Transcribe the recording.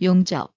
용접.